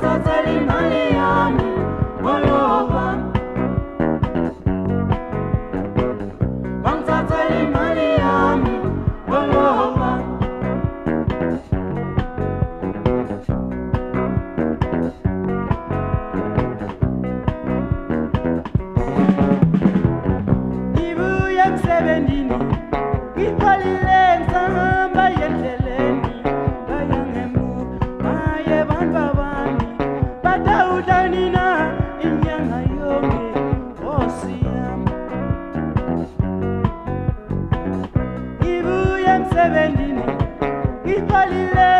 Father. ebendini isolile